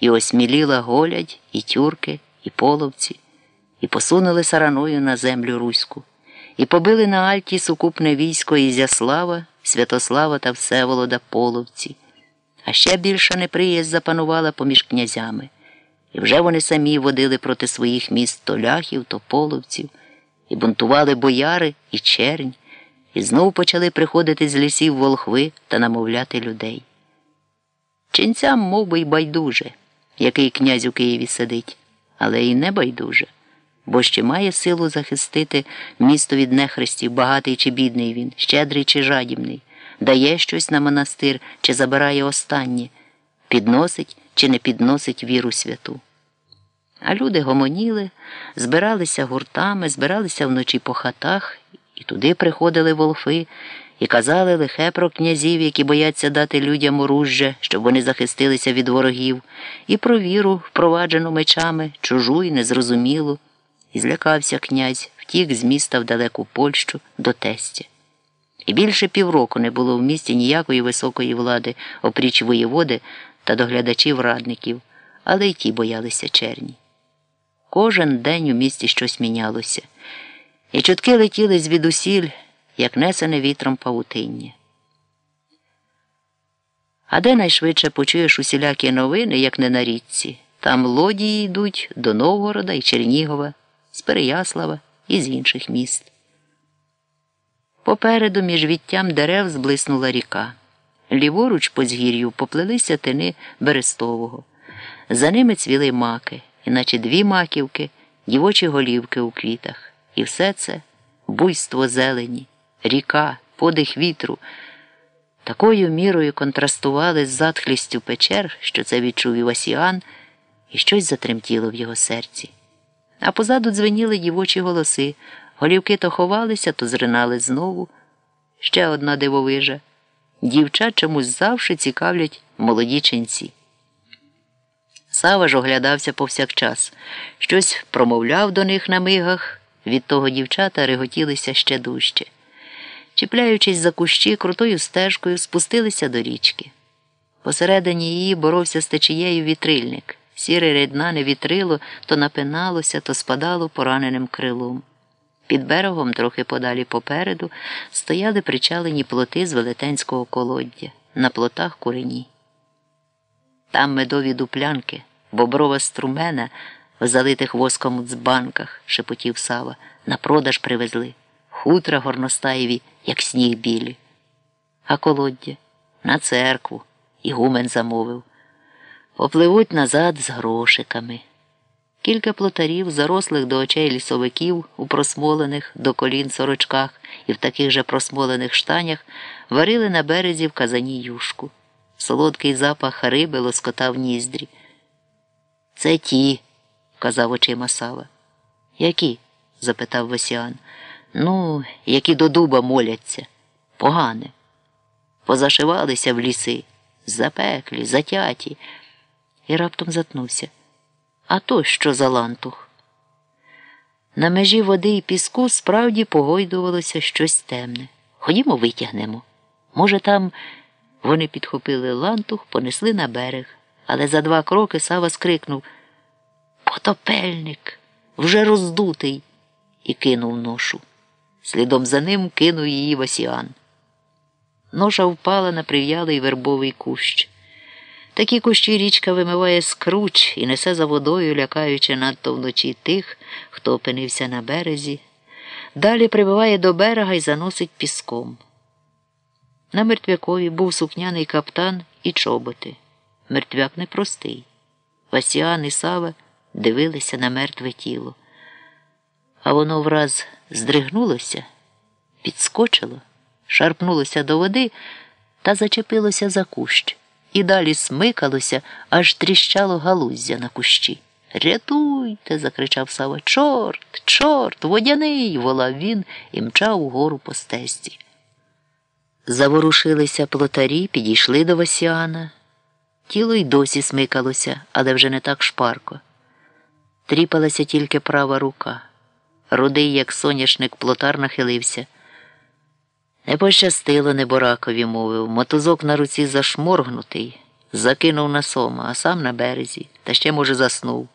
І осміліла голядь, і тюрки, і половці, і посунули сараною на землю руську, і побили на Альті сукупне військо Ізяслава, Святослава та Всеволода половці. А ще більша неприязнь запанувала поміж князями. І вже вони самі водили проти своїх міст то ляхів, то половців, і бунтували бояри і чернь, і знову почали приходити з лісів волхви та намовляти людей. Ченцям мов би, й байдуже, який князь у Києві сидить, але й не байдуже, бо ще має силу захистити місто від нехрестів, багатий чи бідний він, щедрий чи жадібний, дає щось на монастир чи забирає останнє, підносить чи не підносить віру святу. А люди гомоніли, збиралися гуртами, збиралися вночі по хатах, і туди приходили волфи і казали лихе про князів, які бояться дати людям оружжя, щоб вони захистилися від ворогів, і про віру, впроваджену мечами, чужу і незрозумілу. І злякався князь, втік з міста в далеку Польщу до тестя. І більше півроку не було в місті ніякої високої влади, опріч воєводи та доглядачів радників, але й ті боялися черні. Кожен день у місті щось мінялося, і чутки летіли звідусіль, як несене вітром павутиння. А де найшвидше почуєш усілякі новини, як не на річці, там лодії йдуть до Новгорода і Чернігова, з Переяслава і з інших міст. Попереду між віттям дерев зблиснула ріка. Ліворуч по згір'ю поплелися тини Берестового. За ними цвіли маки, іначе дві маківки, дівочі голівки у квітах. І все це буйство зелені, ріка, подих вітру. Такою мірою контрастували з затхлістю печер, що це відчув Івасіан, і щось затремтіло в його серці. А позаду дзвеніли дівочі голоси, голівки то ховалися, то зринали знову. Ще одна дивовижа. Дівчат чомусь завжди цікавлять молоді ченці. Сава ж оглядався повсякчас, щось промовляв до них на мигах, від того дівчата реготілися ще дужче. Чіпляючись за кущі, крутою стежкою спустилися до річки. Посередині її боровся з течією вітрильник. Сіре ріднане вітрило то напиналося, то спадало пораненим крилом. Під берегом, трохи подалі попереду, стояли причалені плоти з велетенського колоддя, на плотах курені. Там медові дуплянки, боброва струмена в залитих воском дзбанках, шепотів Сава, на продаж привезли, хутра горностаєві, як сніг білі. А колоддя на церкву, ігумен замовив. Попливуть назад з грошиками. Кілька плотарів, зарослих до очей лісовиків у просмолених до колін сорочках і в таких же просмолених штанях, варили на березі в казані юшку. Солодкий запах риби лоскотав ніздрі. Це ті, казав очима Сава. Які? запитав Васіан. Ну, які до дуба моляться. Погане. Позашивалися в ліси, запеклі, затяті, і раптом затнувся. А то що за лантух? На межі води і піску справді погойдувалося щось темне. Ходімо, витягнемо. Може, там вони підхопили лантух, понесли на берег, але за два кроки Сава скрикнув Потопельник, вже роздутий, і кинув ношу. Слідом за ним кинув її Васіан. Ноша впала на прив'ялий вербовий кущ. Такі кущі річка вимиває скруч і несе за водою, лякаючи надто вночі тих, хто опинився на березі. Далі прибиває до берега і заносить піском. На мертвякові був сукняний каптан і чоботи. Мертвяк непростий. Васіан і Сава дивилися на мертве тіло. А воно враз здригнулося, підскочило, шарпнулося до води та зачепилося за кущ і далі смикалося, аж тріщало галуздя на кущі. Рятуйте, закричав Сава. Чорт, чорт, водяний, волав він і мчав угору по стесті. Заворушилися плотарі, підійшли до Васіана. Тіло й досі смикалося, але вже не так шпарко. Тріпалася тільки права рука. Рудий, як соняшник, плотар нахилився. Не пощастило неборакові, мовив, мотузок на руці зашморгнутий. Закинув на сома, а сам на березі, та ще, може, заснув.